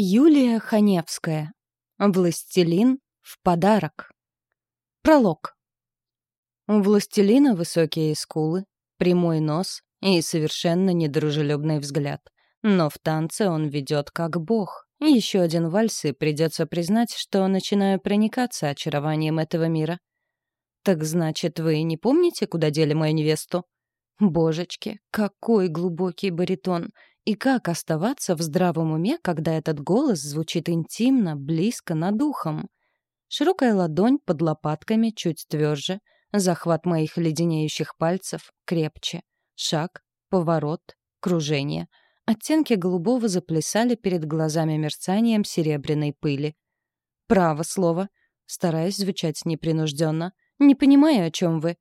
Юлия Ханевская. Властелин в подарок. Пролог. У властелина высокие скулы, прямой нос и совершенно недружелюбный взгляд. Но в танце он ведет как бог. Еще один вальс, и придется признать, что начинаю проникаться очарованием этого мира. «Так значит, вы не помните, куда дели мою невесту?» Божечки, какой глубокий баритон! И как оставаться в здравом уме, когда этот голос звучит интимно, близко над ухом? Широкая ладонь под лопатками чуть тверже, захват моих леденеющих пальцев крепче. Шаг, поворот, кружение. Оттенки голубого заплясали перед глазами мерцанием серебряной пыли. Право слово. Стараюсь звучать непринужденно. Не понимаю, о чем вы.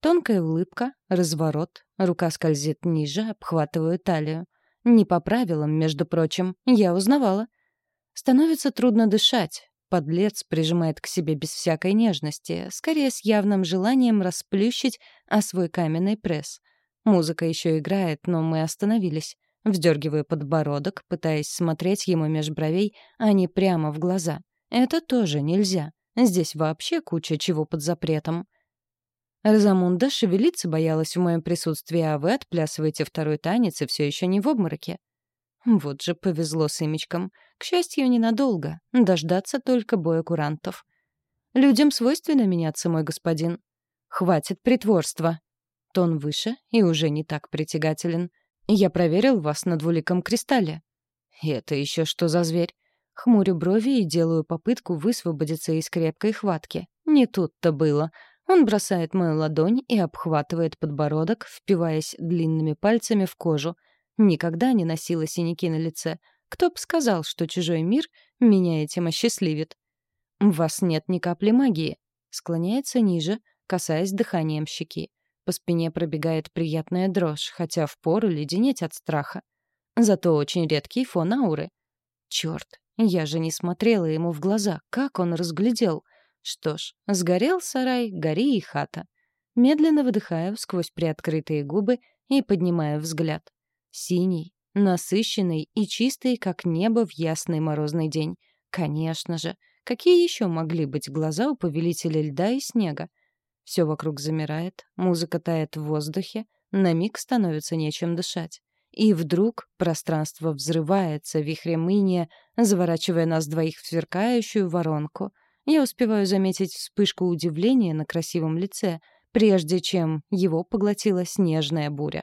Тонкая улыбка, разворот, рука скользит ниже, обхватываю талию. Не по правилам, между прочим, я узнавала. Становится трудно дышать. Подлец прижимает к себе без всякой нежности, скорее с явным желанием расплющить о свой каменный пресс. Музыка еще играет, но мы остановились. Вздергиваю подбородок, пытаясь смотреть ему меж бровей, а не прямо в глаза. Это тоже нельзя. Здесь вообще куча чего под запретом. Розамунда шевелиться боялась в моем присутствии, а вы отплясываете второй танец и все еще не в обмороке. Вот же повезло с имечком. К счастью, ненадолго. Дождаться только боя курантов. Людям свойственно меняться, мой господин. Хватит притворства. Тон выше и уже не так притягателен. Я проверил вас на двуликом кристалле. Это еще что за зверь? Хмурю брови и делаю попытку высвободиться из крепкой хватки. Не тут-то было. Он бросает мою ладонь и обхватывает подбородок, впиваясь длинными пальцами в кожу. Никогда не носила синяки на лице. Кто б сказал, что чужой мир меня этим осчастливит? «В вас нет ни капли магии», — склоняется ниже, касаясь дыханием щеки. По спине пробегает приятная дрожь, хотя впору леденеть от страха. Зато очень редкий фон ауры. Черт, я же не смотрела ему в глаза. Как он разглядел? Что ж, сгорел сарай, гори и хата. Медленно выдыхаю сквозь приоткрытые губы и поднимаю взгляд. Синий, насыщенный и чистый, как небо в ясный морозный день. Конечно же, какие еще могли быть глаза у повелителя льда и снега? Все вокруг замирает, музыка тает в воздухе, на миг становится нечем дышать. И вдруг пространство взрывается вихрем иния, заворачивая нас двоих в сверкающую воронку — я успеваю заметить вспышку удивления на красивом лице, прежде чем его поглотила снежная буря.